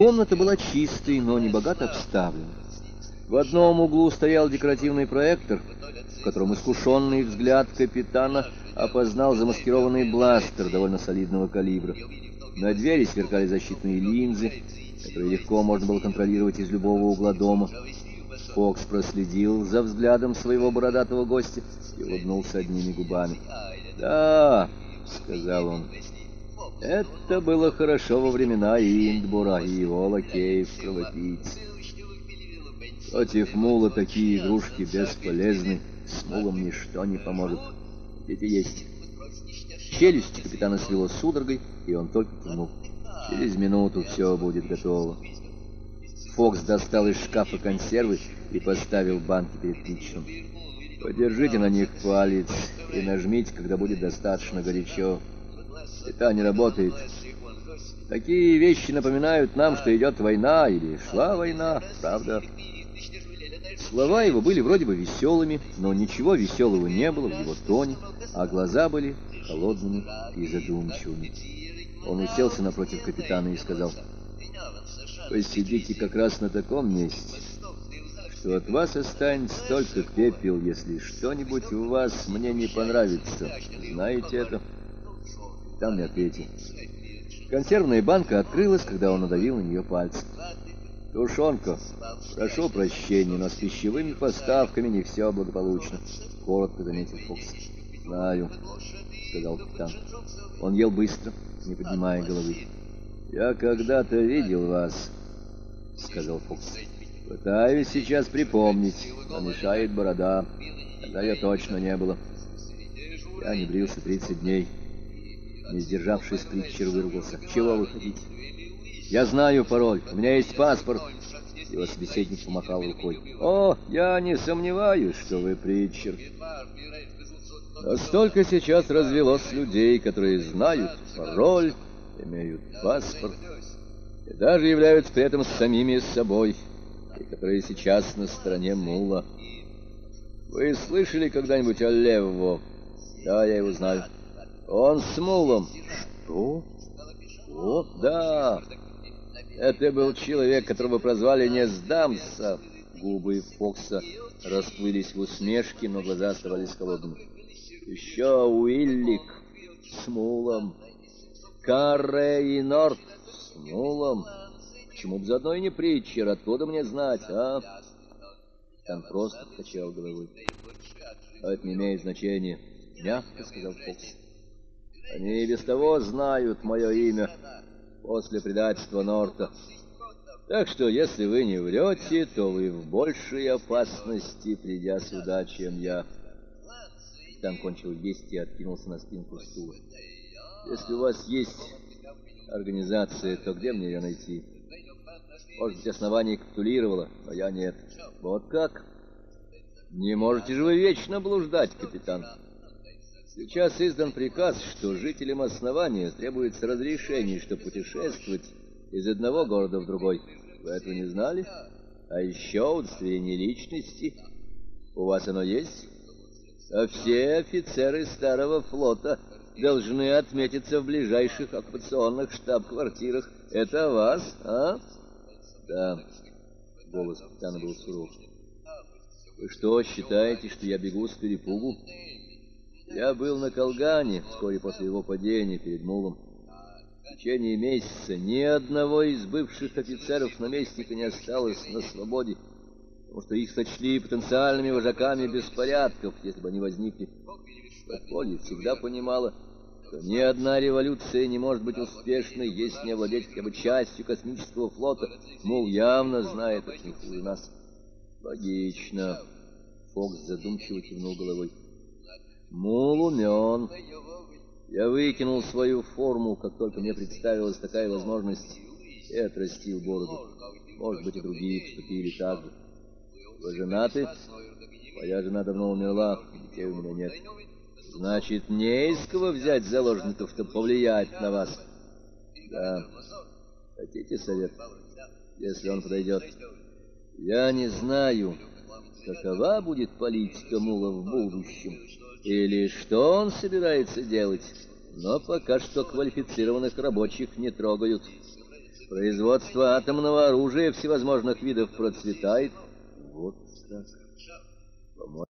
Комната была чистой, но не богато обставлена. В одном углу стоял декоративный проектор, в котором искушенный взгляд капитана опознал замаскированный бластер довольно солидного калибра. На двери сверкали защитные линзы, которые легко можно было контролировать из любого угла дома. Фокс проследил за взглядом своего бородатого гостя и улыбнулся одними губами. «Да», — сказал он, — это было хорошо во времена Индбура и его лакеев-кровопийц. Против мула такие игрушки бесполезны, с мулом ничто не поможет. Дети есть. Челюсть капитана свело судорогой, и он только кивнул. Через минуту все будет готово. Фокс достал из шкафа консервы и поставил банки перед Питчем. Подержите на них палец и нажмите, когда будет достаточно горячо. Это не работает. Такие вещи напоминают нам, что идет война или шла война, правда? Слова его были вроде бы веселыми, но ничего веселого не было в его тоне, а глаза были холодными и задумчивыми. Он уселся напротив капитана и сказал, «Вы сидите как раз на таком месте, что от вас останется только пепел, если что-нибудь у вас мне не понравится. Знаете это?» Там не ответил. Консервная банка открылась, когда он надавил на нее пальцем. «Тушенка, прошу прощения, но с пищевыми поставками не все благополучно», — коротко заметил Фокс. «Знаю», — сказал капитан. Он ел быстро, не поднимая головы. «Я когда-то видел вас», — сказал Фокс. «Пытаюсь сейчас припомнить, но мешает борода. Тогда я точно не было. Я не брился 30 дней». Не сдержавшись, Притчер выругался. «Чего вы хотите?» «Я знаю пароль. У меня есть паспорт». Его собеседник помахал рукой. «О, я не сомневаюсь, что вы Притчер. Столько сейчас развелось людей, которые знают пароль, имеют паспорт и даже являются при этом самими собой, и которые сейчас на стороне Мула. Вы слышали когда-нибудь о Левво? Да, я его знаю. Он с Мулом. Что? Вот, да. Это был человек, которого прозвали «Не сдамся». Губы Фокса расплылись в усмешке, но глаза оставались холодными. Еще Уиллик с Мулом. Карре и Норт с Мулом. Почему бы заодно и не Притчер? Откуда мне знать, а? Он просто покачал головой. А это не имеет значения. Мягко сказал Фокс. Они и без того знают мое имя после предательства Норта. Так что, если вы не врете, то вы в большей опасности, придя сюда, чем я. Там кончил есть и откинулся на спинку стула. Если у вас есть организация, то где мне ее найти? Может быть, основание капитулировало, но я нет. Вот как? Не можете же вы вечно блуждать, капитан. Сейчас издан приказ, что жителям основания требуется разрешение, чтобы путешествовать из одного города в другой. Вы этого не знали? А еще удостоверение личности. У вас оно есть? А все офицеры старого флота должны отметиться в ближайших оккупационных штаб-квартирах. Это вас, а? Да. Голос капитана был суров. Вы что, считаете, что я бегу с перепугу? Я был на Колгане вскоре после его падения перед Мулом. В течение месяца ни одного из бывших офицеров наместника не осталось на свободе, потому что их сочли потенциальными вожаками беспорядков, если бы они возникли. Подполье всегда понимала, что ни одна революция не может быть успешной, если не владеть хотя бы частью космического флота. Мул явно знает это не нас. Логично. Фокс задумчиво кивнул головой. Мул умен. Я выкинул свою форму, как только мне представилась такая возможность, и отрастил бороду. Может быть, и другие поступили так же. Вы женаты? Моя жена давно умерла, детей у меня нет. Значит, не из кого взять заложников, чтобы повлиять на вас. Да. Хотите совет? Если он подойдет. Я не знаю, какова будет политика Мула в будущем или что он собирается делать, но пока что квалифицированных рабочих не трогают. Производство атомного оружия всевозможных видов процветает. Вот так.